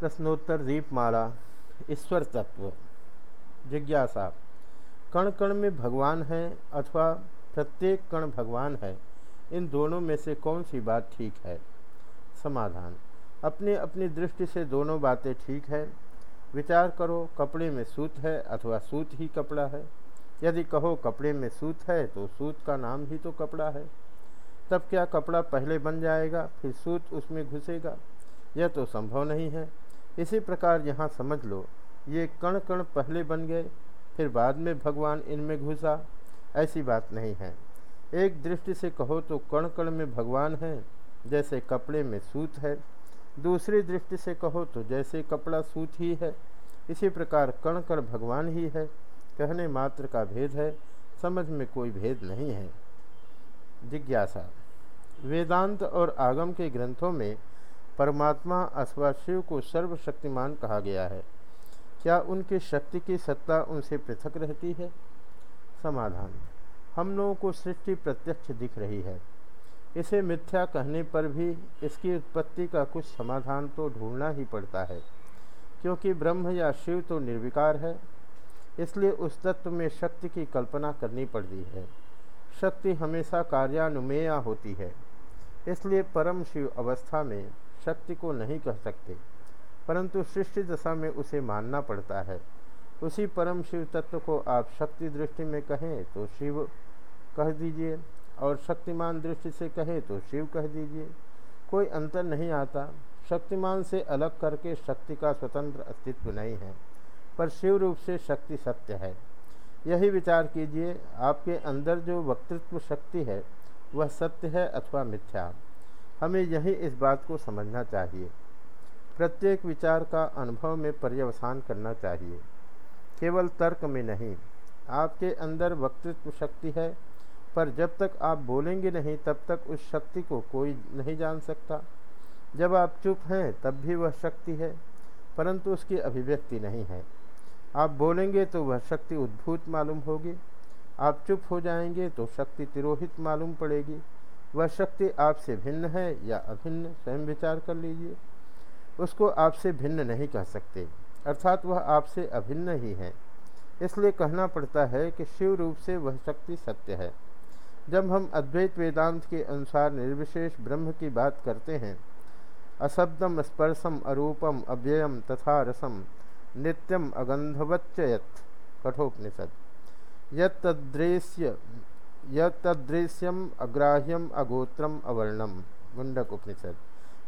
प्रश्नोत्तर दीपमाला, ईश्वर तत्व। जिज्ञासा कण कण में भगवान है अथवा प्रत्येक कण भगवान है, इन दोनों में से कौन सी बात ठीक है? समाधान अपने अपनी दृष्टि से दोनों बातें ठीक है। विचार करो, कपड़े में सूत है अथवा सूत ही कपड़ा है। यदि कहो, कपड़े में सूत है तो सूत का नाम ही तो कपड़ा है। तब क्या कपड़ा पहले बन जाएगा, फिर सूत उसमें घुसेगा? यह तो संभव नहीं है। इसी प्रकार यहाँ समझ लो, ये कण कण पहले बन गए, फिर बाद में भगवान इनमें घुसा। ऐसी बात नहीं है। एक दृष्टि से कहो तो कण कण में भगवान है, जैसे कपड़े में सूत है। दूसरी दृष्टि से कहो तो जैसे कपड़ा सूत ही है। इसी प्रकार कण कण भगवान ही है। कहने मात्र का भेद है, समझ में कोई भेद नहीं है। जिज्ञासा। वेदांत और आगम के ग्रंथों में परमात्मा अथवा शिव को सर्वशक्तिमान कहा गया है। क्या उनकी शक्ति की सत्ता उनसे पृथक रहती है? समाधान। हम लोगों को सृष्टि प्रत्यक्ष दिख रही है। इसे मिथ्या कहने पर भी इसकी उत्पत्ति का कुछ समाधान तो ढूंढना ही पड़ता है, क्योंकि ब्रह्म या शिव तो निर्विकार है, इसलिए उस तत्व में शक्ति की कल्पना करनी पड़ती है। शक्ति हमेशा कार्यानुमेया होती है, इसलिए परम शिव अवस्था में शक्ति को नहीं कह सकते। परंतु सृष्टि दशा में उसे मानना पड़ता है। उसी परम शिव तत्व को आप शक्ति दृष्टि में कहें तो शिव कह दीजिए और शक्तिमान दृष्टि से कहें तो शिव कह दीजिए। कोई अंतर नहीं आता। शक्तिमान से अलग करके शक्ति का स्वतंत्र अस्तित्व नहीं है, पर शिव रूप से शक्ति सत्य है। यही विचार कीजिए, आपके अंदर जो वक्तृत्व शक्ति है, वह सत्य है अथवा मिथ्या? हमें यही इस बात को समझना चाहिए। प्रत्येक विचार का अनुभव में पर्यवसान करना चाहिए। केवल तर्क में नहीं, आपके अंदर वक्तृत्व शक्ति है, पर जब तक आप बोलेंगे नहीं, तब तक उस शक्ति को कोई नहीं जान सकता। जब आप चुप हैं, तब भी वह शक्ति है, परंतु उसकी अभिव्यक्ति नहीं है। आप बोलेंगे तो वह शक्ति उद्भूत मालूम होगी, आप चुप हो जाएँगे तो शक्ति तिरोहित मालूम पड़ेगी। वह शक्ति आपसे भिन्न है या अभिन्न, स्वयं विचार कर लीजिए। उसको आपसे भिन्न नहीं कह सकते, अर्थात वह आपसे अभिन्न ही है। इसलिए कहना पड़ता है कि शिव रूप से वह शक्ति सत्य है। जब हम अद्वैत वेदांत के अनुसार निर्विशेष ब्रह्म की बात करते हैं अशब्दम स्पर्शम अरूपम अव्ययम तथा रसम नित्यम अगंधवच्चयत, कठोपनिषद यदृश्य यदृश्यम अग्राह्यम अगोत्रम अवर्णम। मुंडक उपनिषद।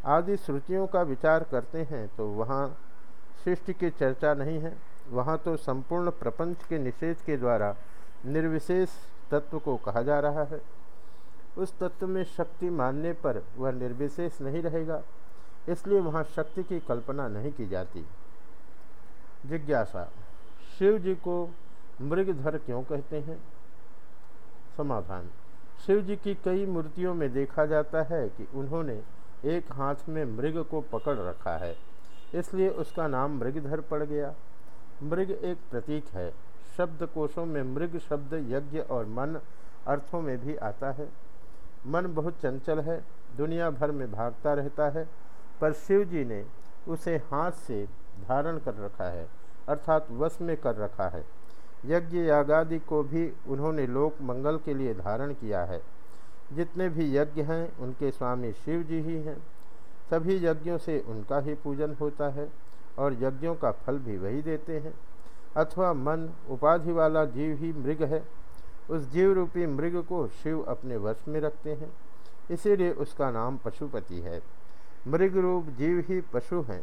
आदि श्रुतियों का विचार करते हैं तो वहाँ सृष्टि की चर्चा नहीं है। वहाँ तो संपूर्ण प्रपंच के निषेध के द्वारा निर्विशेष तत्व को कहा जा रहा है। उस तत्व में शक्ति मानने पर वह निर्विशेष नहीं रहेगा। इसलिए वहाँ शक्ति की कल्पना नहीं की जाती। जिज्ञासा। शिव जी को मृगधर क्यों कहते हैं? समाधान। शिव जी की कई मूर्तियों में देखा जाता है कि उन्होंने एक हाथ में मृग को पकड़ रखा है, इसलिए उसका नाम मृगधर पड़ गया। मृग एक प्रतीक है। शब्द कोशों में मृग शब्द यज्ञ और मन अर्थों में भी आता है। मन बहुत चंचल है, दुनिया भर में भागता रहता है, पर शिव जी ने उसे हाथ से धारण कर रखा है, अर्थात वश में कर रखा है। यज्ञ यागादि को भी उन्होंने लोक मंगल के लिए धारण किया है। जितने भी यज्ञ हैं, उनके स्वामी शिव जी ही हैं। सभी यज्ञों से उनका ही पूजन होता है और यज्ञों का फल भी वही देते हैं। अथवा मन उपाधि वाला जीव ही मृग है। उस जीव रूपी मृग को शिव अपने वश में रखते हैं। इसीलिए उसका नाम पशुपति है। मृग रूप जीव ही पशु हैं।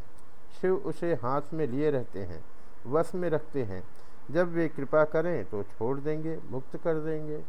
शिव उसे हाथ में लिए रहते हैं, वश में रखते हैं जब वे कृपा करें तो छोड़ देंगे मुक्त कर देंगे।